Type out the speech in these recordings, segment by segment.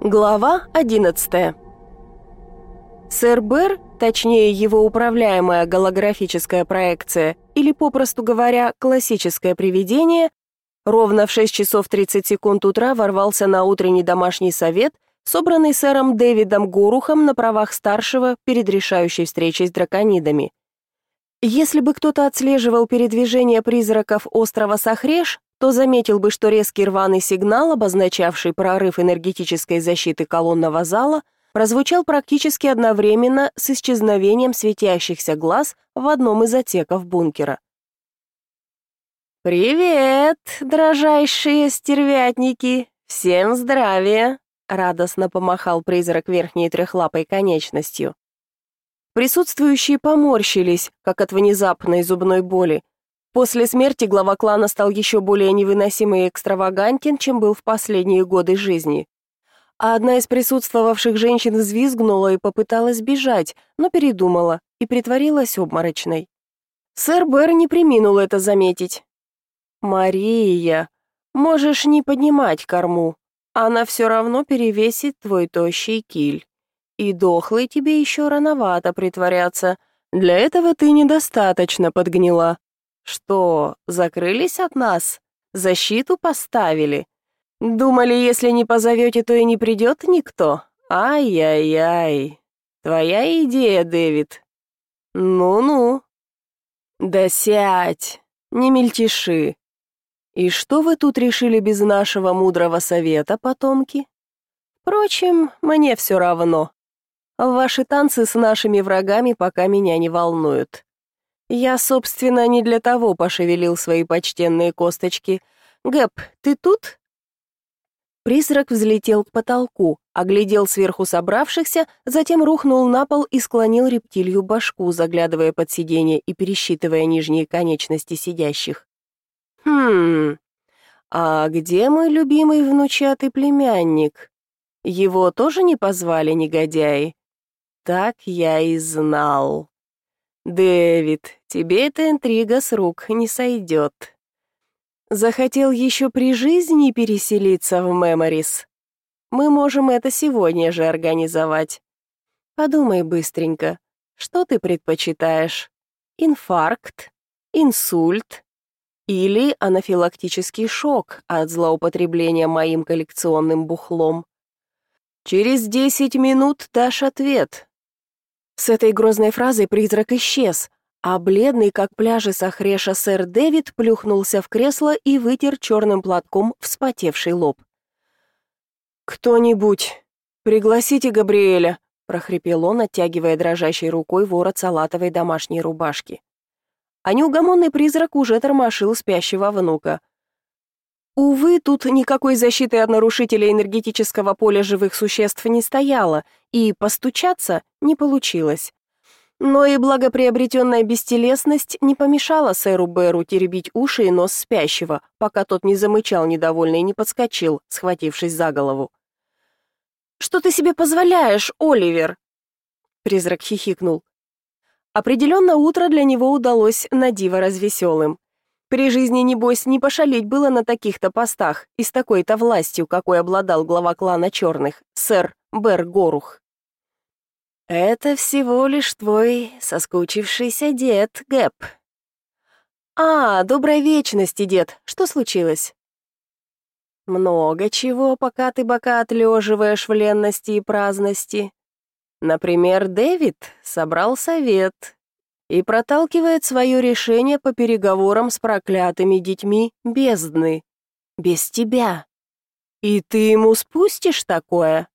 Глава 11. Сэр Бэр, точнее его управляемая голографическая проекция, или попросту говоря, классическое привидение, ровно в 6 часов 30 секунд утра ворвался на утренний домашний совет, собранный сэром Дэвидом Горухом на правах старшего перед решающей встречей с драконидами. Если бы кто-то отслеживал передвижение призраков острова Сахреш, то заметил бы, что резкий рваный сигнал, обозначавший прорыв энергетической защиты колонного зала, прозвучал практически одновременно с исчезновением светящихся глаз в одном из отеков бункера. «Привет, дрожайшие стервятники! Всем здравия!» радостно помахал призрак верхней трехлапой конечностью. Присутствующие поморщились, как от внезапной зубной боли, После смерти глава клана стал еще более невыносимый и экстравагантен, чем был в последние годы жизни. А одна из присутствовавших женщин взвизгнула и попыталась бежать, но передумала и притворилась обморочной. Сэр Бер не приминул это заметить. «Мария, можешь не поднимать корму. Она все равно перевесит твой тощий киль. И дохлый тебе еще рановато притворяться. Для этого ты недостаточно подгнила. Что, закрылись от нас? Защиту поставили? Думали, если не позовете, то и не придет никто? Ай-яй-яй. Твоя идея, Дэвид. Ну-ну. Да сядь, не мельтеши. И что вы тут решили без нашего мудрого совета, потомки? Впрочем, мне все равно. Ваши танцы с нашими врагами пока меня не волнуют. Я, собственно, не для того пошевелил свои почтенные косточки. Гэп, ты тут? Призрак взлетел к потолку, оглядел сверху собравшихся, затем рухнул на пол и склонил рептилью башку, заглядывая под сиденье и пересчитывая нижние конечности сидящих. «Хм, а где мой любимый внучатый племянник? Его тоже не позвали негодяи?» «Так я и знал». «Дэвид, тебе эта интрига с рук не сойдет». «Захотел еще при жизни переселиться в Меморис? Мы можем это сегодня же организовать. Подумай быстренько, что ты предпочитаешь? Инфаркт? Инсульт?» или анафилактический шок от злоупотребления моим коллекционным бухлом. Через 10 минут дашь ответ, с этой грозной фразой призрак исчез, а бледный, как пляжи Сахреша сэр Дэвид плюхнулся в кресло и вытер черным платком вспотевший лоб. «Кто-нибудь, пригласите Габриэля!» — прохрипел он, оттягивая дрожащей рукой ворот салатовой домашней рубашки. А неугомонный призрак уже тормошил спящего внука. Увы, тут никакой защиты от нарушителя энергетического поля живых существ не стояло, и постучаться не получилось. Но и благоприобретенная бестелесность не помешала сэру Беру теребить уши и нос спящего, пока тот не замычал недовольно и не подскочил, схватившись за голову. «Что ты себе позволяешь, Оливер?» Призрак хихикнул. Определенно утро для него удалось на диво развеселым. При жизни, небось, не пошалеть было на таких-то постах и с такой-то властью, какой обладал глава клана черных, сэр Бер Горух. «Это всего лишь твой соскучившийся дед, Гэп». «А, доброй вечности, дед. Что случилось?» «Много чего, пока ты бока отлеживаешь в ленности и праздности. Например, Дэвид собрал совет, и проталкивает свое решение по переговорам с проклятыми детьми бездны. Без тебя. И ты ему спустишь такое?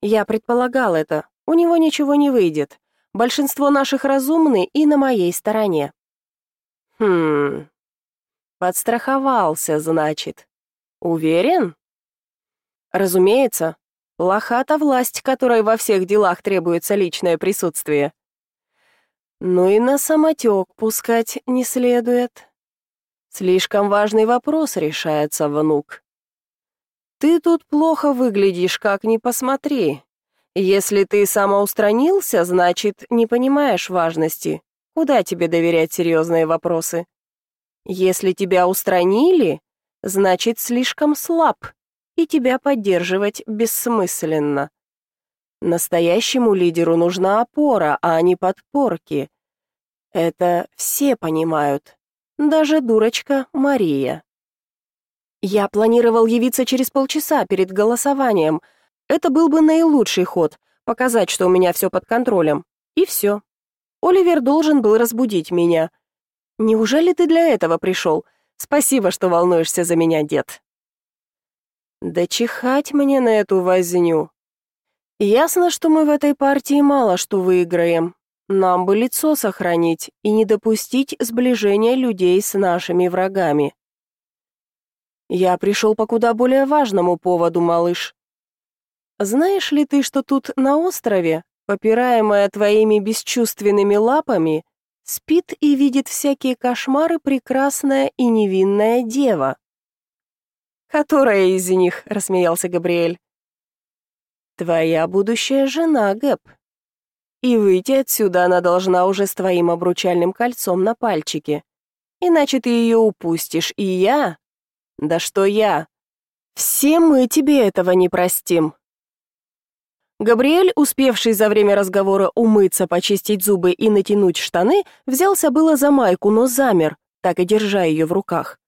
Я предполагал это. У него ничего не выйдет. Большинство наших разумны и на моей стороне. Хм. Подстраховался, значит. Уверен? Разумеется. Лохата власть, которой во всех делах требуется личное присутствие. Ну и на самотек пускать не следует. Слишком важный вопрос решается, внук. Ты тут плохо выглядишь, как ни посмотри. Если ты самоустранился, значит, не понимаешь важности. Куда тебе доверять серьезные вопросы? Если тебя устранили, значит, слишком слаб, и тебя поддерживать бессмысленно. Настоящему лидеру нужна опора, а не подпорки. Это все понимают. Даже дурочка Мария. Я планировал явиться через полчаса перед голосованием. Это был бы наилучший ход — показать, что у меня все под контролем. И все. Оливер должен был разбудить меня. Неужели ты для этого пришел? Спасибо, что волнуешься за меня, дед. Да чихать мне на эту возню. Ясно, что мы в этой партии мало что выиграем, нам бы лицо сохранить и не допустить сближения людей с нашими врагами. Я пришел по куда более важному поводу, малыш. Знаешь ли ты, что тут на острове, попираемая твоими бесчувственными лапами, спит и видит всякие кошмары прекрасная и невинная дева? Которая из них, рассмеялся Габриэль. Твоя будущая жена, Гэб. И выйти отсюда она должна уже с твоим обручальным кольцом на пальчике. Иначе ты ее упустишь, и я... Да что я? Все мы тебе этого не простим. Габриэль, успевший за время разговора умыться, почистить зубы и натянуть штаны, взялся было за майку, но замер, так и держа ее в руках.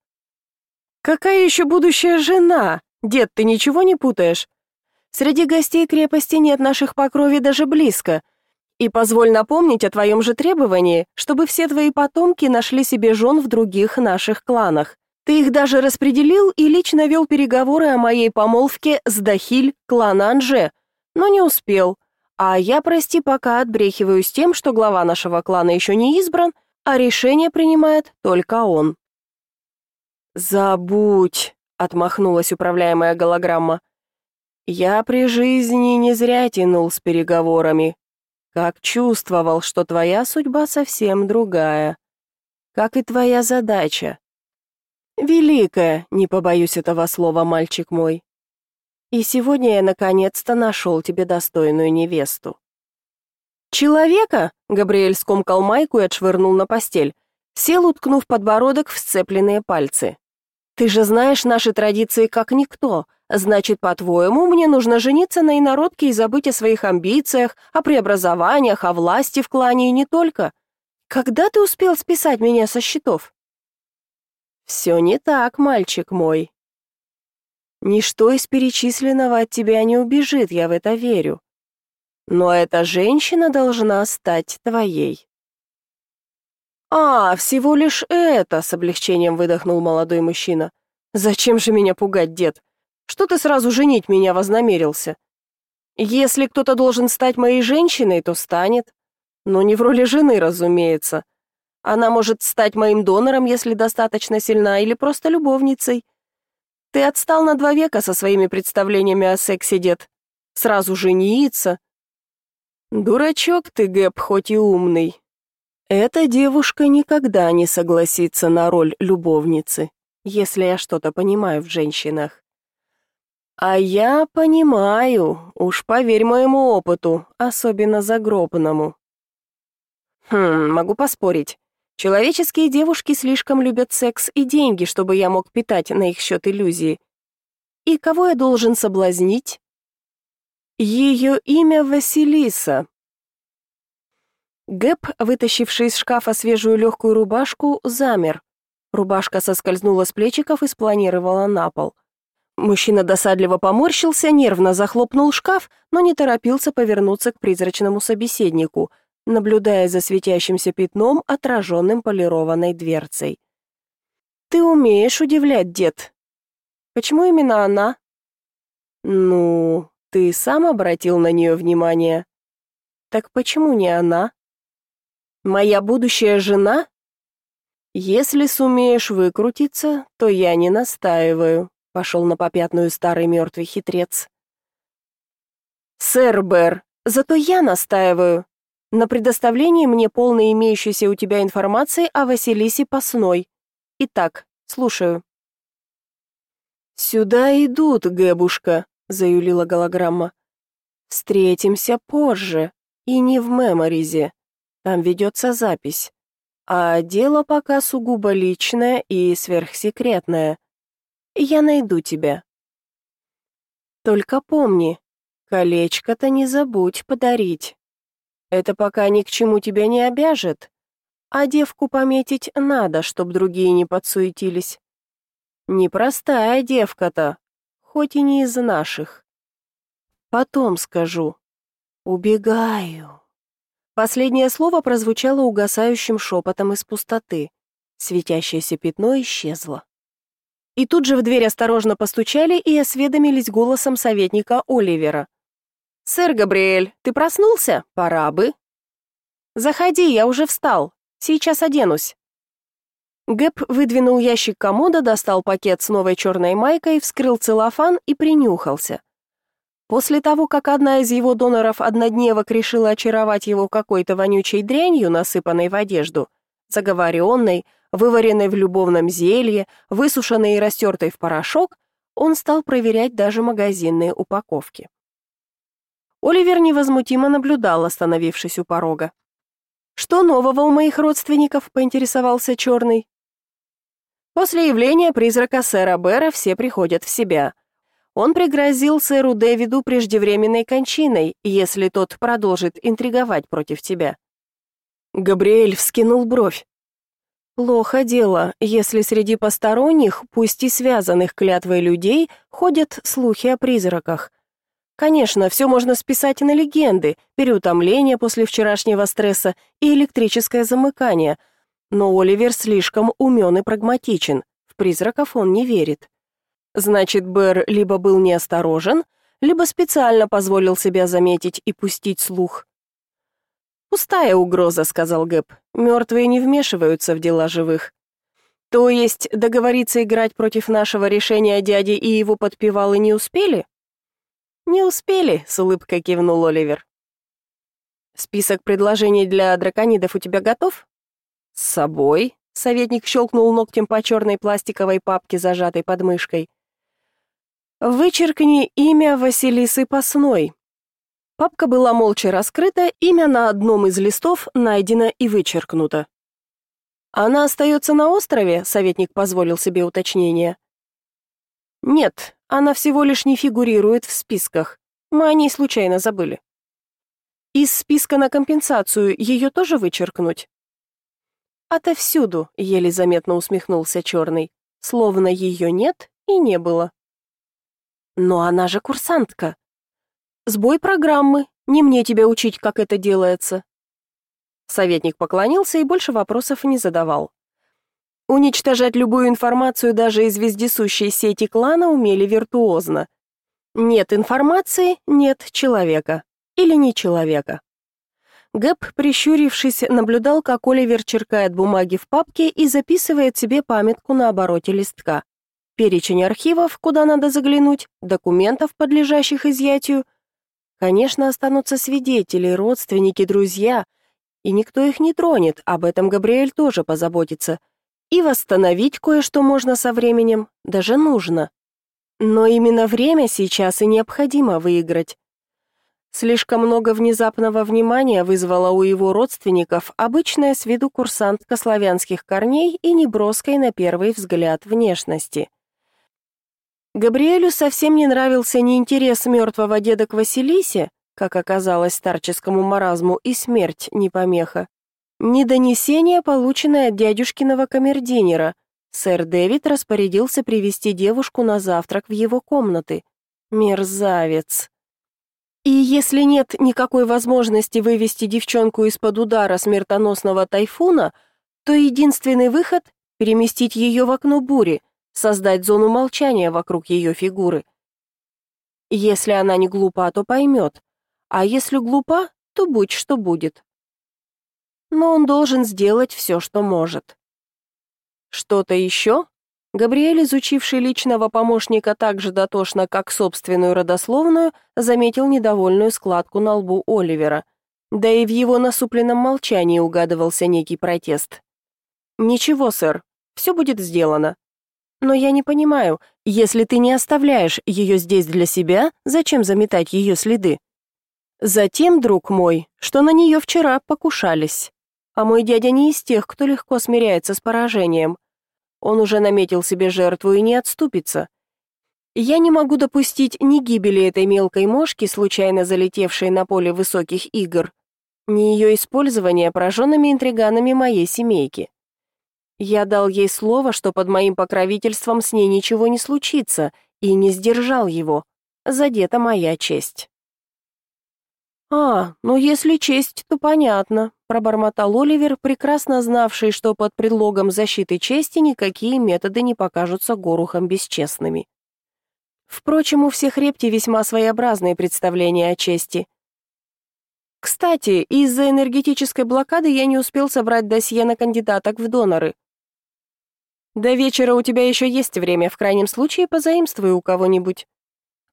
«Какая еще будущая жена? Дед, ты ничего не путаешь? Среди гостей крепости нет наших покрови даже близко. И позволь напомнить о твоем же требовании, чтобы все твои потомки нашли себе жен в других наших кланах. Ты их даже распределил и лично вел переговоры о моей помолвке с Дахиль клана Анже, но не успел. А я, прости, пока отбрехиваюсь тем, что глава нашего клана еще не избран, а решение принимает только он». «Забудь», — отмахнулась управляемая голограмма. «Я при жизни не зря тянул с переговорами, как чувствовал, что твоя судьба совсем другая, как и твоя задача. Великая, не побоюсь этого слова, мальчик мой. И сегодня я наконец-то нашел тебе достойную невесту. Человека, Габриэль скомкал майку и отшвырнул на постель, сел, уткнув подбородок в сцепленные пальцы. Ты же знаешь наши традиции как никто. Значит, по-твоему, мне нужно жениться на инородке и забыть о своих амбициях, о преобразованиях, о власти в клане и не только. Когда ты успел списать меня со счетов? Все не так, мальчик мой. Ничто из перечисленного от тебя не убежит, я в это верю. Но эта женщина должна стать твоей. «А, всего лишь это!» — с облегчением выдохнул молодой мужчина. «Зачем же меня пугать, дед? Что ты сразу женить меня вознамерился? Если кто-то должен стать моей женщиной, то станет, но не в роли жены, разумеется. Она может стать моим донором, если достаточно сильна, или просто любовницей. Ты отстал на два века со своими представлениями о сексе, дед. Сразу жениться. Дурачок ты, Гэб, хоть и умный. Эта девушка никогда не согласится на роль любовницы, если я что-то понимаю в женщинах. А я понимаю, уж поверь моему опыту, особенно загробному. Хм, могу поспорить. Человеческие девушки слишком любят секс и деньги, чтобы я мог питать на их счет иллюзии. И кого я должен соблазнить? Ее имя Василиса. Гэб, вытащивший из шкафа свежую легкую рубашку, замер. Рубашка соскользнула с плечиков и спланировала на пол. — Мужчина досадливо поморщился, нервно захлопнул шкаф, но не торопился повернуться к призрачному собеседнику, наблюдая за светящимся пятном, отраженным полированной дверцей. «Ты умеешь удивлять, дед!» «Почему именно она?» «Ну, ты сам обратил на нее внимание?» «Так почему не она?» «Моя будущая жена?» «Если сумеешь выкрутиться, то я не настаиваю», Пошел на попятную старый мертвый хитрец. «Сэр Бэр, зато я настаиваю на предоставлении мне полной имеющейся у тебя информации о Василисе Пасной. Итак, слушаю». «Сюда идут, Гэбушка», — заюлила голограмма. «Встретимся позже, и не в меморизе. Там ведется запись. А дело пока сугубо личное и сверхсекретное я найду тебя. Только помни, колечко-то не забудь подарить. Это пока ни к чему тебя не обяжет, а девку пометить надо, чтоб другие не подсуетились. Непростая девка-то, хоть и не из наших. Потом скажу. Убегаю. Последнее слово прозвучало угасающим шепотом из пустоты. Светящееся пятно исчезло. И тут же в дверь осторожно постучали и осведомились голосом советника Оливера. «Сэр Габриэль, ты проснулся? Пора бы». «Заходи, я уже встал. Сейчас оденусь». Гэб выдвинул ящик комода, достал пакет с новой черной майкой, вскрыл целлофан и принюхался. После того, как одна из его доноров-однодневок решила очаровать его какой-то вонючей дрянью, насыпанной в одежду, заговоренной, вываренной в любовном зелье, высушенной и растертой в порошок, он стал проверять даже магазинные упаковки. Оливер невозмутимо наблюдал, остановившись у порога. «Что нового у моих родственников?» — поинтересовался Черный. После явления призрака сэра Бера все приходят в себя. Он пригрозил сэру Дэвиду преждевременной кончиной, если тот продолжит интриговать против тебя. Габриэль вскинул бровь. Плохо дело, если среди посторонних, пусть и связанных клятвой людей, ходят слухи о призраках. Конечно, все можно списать на легенды, переутомление после вчерашнего стресса и электрическое замыкание. Но Оливер слишком умен и прагматичен, в призраков он не верит. Значит, Бэр либо был неосторожен, либо специально позволил себя заметить и пустить слух. «Пустая угроза», — сказал Гэб. «Мертвые не вмешиваются в дела живых». «То есть договориться играть против нашего решения дяди и его подпевалы не успели?» «Не успели», — с улыбкой кивнул Оливер. «Список предложений для драконидов у тебя готов?» «С собой», — советник щелкнул ногтем по черной пластиковой папке, зажатой подмышкой. «Вычеркни имя Василисы Пасной. Папка была молча раскрыта, имя на одном из листов найдено и вычеркнуто. «Она остается на острове?» — советник позволил себе уточнение. «Нет, она всего лишь не фигурирует в списках. Мы о ней случайно забыли». «Из списка на компенсацию ее тоже вычеркнуть?» «Отовсюду», — еле заметно усмехнулся Черный, словно ее нет и не было. «Но она же курсантка. Сбой программы. Не мне тебя учить, как это делается». Советник поклонился и больше вопросов не задавал. Уничтожать любую информацию даже из вездесущей сети клана умели виртуозно. Нет информации — нет человека. Или не человека. Гэб, прищурившись, наблюдал, как Оливер черкает бумаги в папке и записывает себе памятку на обороте листка. Перечень архивов, куда надо заглянуть, документов, подлежащих изъятию — Конечно, останутся свидетели, родственники, друзья, и никто их не тронет, об этом Габриэль тоже позаботится. И восстановить кое-что можно со временем, даже нужно. Но именно время сейчас и необходимо выиграть. Слишком много внезапного внимания вызвала у его родственников обычная с виду курсантка славянских корней и неброской на первый взгляд внешности. Габриэлю совсем не нравился ни интерес мертвого деда к Василисе, как оказалось старческому маразму, и смерть не помеха, ни донесение, полученное от дядюшкиного камердинера. Сэр Дэвид распорядился привести девушку на завтрак в его комнаты. Мерзавец. И если нет никакой возможности вывести девчонку из-под удара смертоносного тайфуна, то единственный выход — переместить ее в окно бури — создать зону молчания вокруг ее фигуры. Если она не глупа, то поймет, а если глупа, то будь что будет. Но он должен сделать все, что может. Что-то еще? Габриэль, изучивший личного помощника так же дотошно, как собственную родословную, заметил недовольную складку на лбу Оливера. Да и в его насупленном молчании угадывался некий протест. «Ничего, сэр, все будет сделано», но я не понимаю, если ты не оставляешь ее здесь для себя, зачем заметать ее следы? Затем, друг мой, что на нее вчера покушались. А мой дядя не из тех, кто легко смиряется с поражением. Он уже наметил себе жертву и не отступится. Я не могу допустить ни гибели этой мелкой мошки, случайно залетевшей на поле высоких игр, ни ее использования пораженными интриганами моей семейки. Я дал ей слово, что под моим покровительством с ней ничего не случится, и не сдержал его. Задета моя честь. «А, ну если честь, то понятно», — пробормотал Оливер, прекрасно знавший, что под предлогом защиты чести никакие методы не покажутся горухом бесчестными. Впрочем, у всех репти весьма своеобразные представления о чести. Кстати, из-за энергетической блокады я не успел собрать досье на кандидаток в доноры. До вечера у тебя еще есть время, в крайнем случае позаимствуй у кого-нибудь.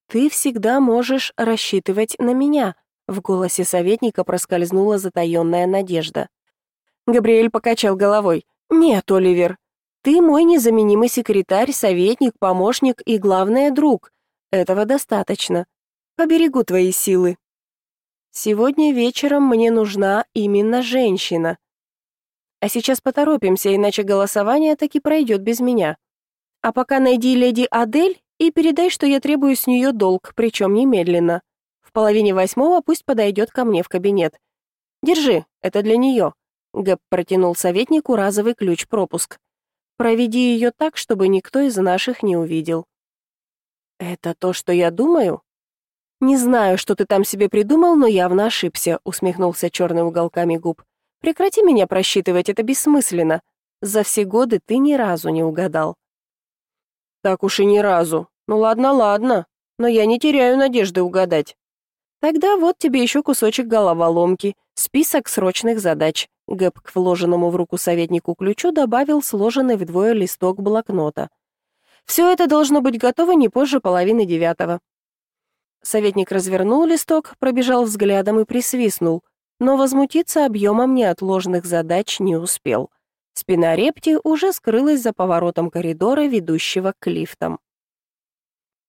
Ты всегда можешь рассчитывать на меня. В голосе советника проскользнула затаенная надежда. Габриэль покачал головой. Нет, Оливер, ты мой незаменимый секретарь, советник, помощник и главное друг. Этого достаточно. Поберегу твои силы. Сегодня вечером мне нужна именно женщина, а сейчас поторопимся, иначе голосование таки пройдет без меня. А пока найди леди Адель и передай, что я требую с нее долг, причем немедленно. В половине восьмого пусть подойдет ко мне в кабинет. Держи, это для нее». Гэб протянул советнику разовый ключ-пропуск. «Проведи ее так, чтобы никто из наших не увидел». «Это то, что я думаю?» «Не знаю, что ты там себе придумал, но явно ошибся», — усмехнулся черным уголками губ. Прекрати меня просчитывать, это бессмысленно. За все годы ты ни разу не угадал». «Так уж и ни разу. Ну ладно, ладно. Но я не теряю надежды угадать». «Тогда вот тебе еще кусочек головоломки, список срочных задач». Гэб к вложенному в руку советнику ключу добавил сложенный вдвое листок блокнота. «Все это должно быть готово не позже половины девятого». Советник развернул листок, пробежал взглядом и присвистнул – но возмутиться объемом неотложных задач не успел. Спина Репти уже скрылась за поворотом коридора, ведущего к лифтам.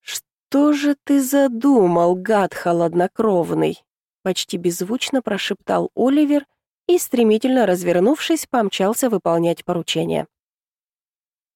«Что же ты задумал, гад холоднокровный?» почти беззвучно прошептал Оливер и, стремительно развернувшись, помчался выполнять поручение.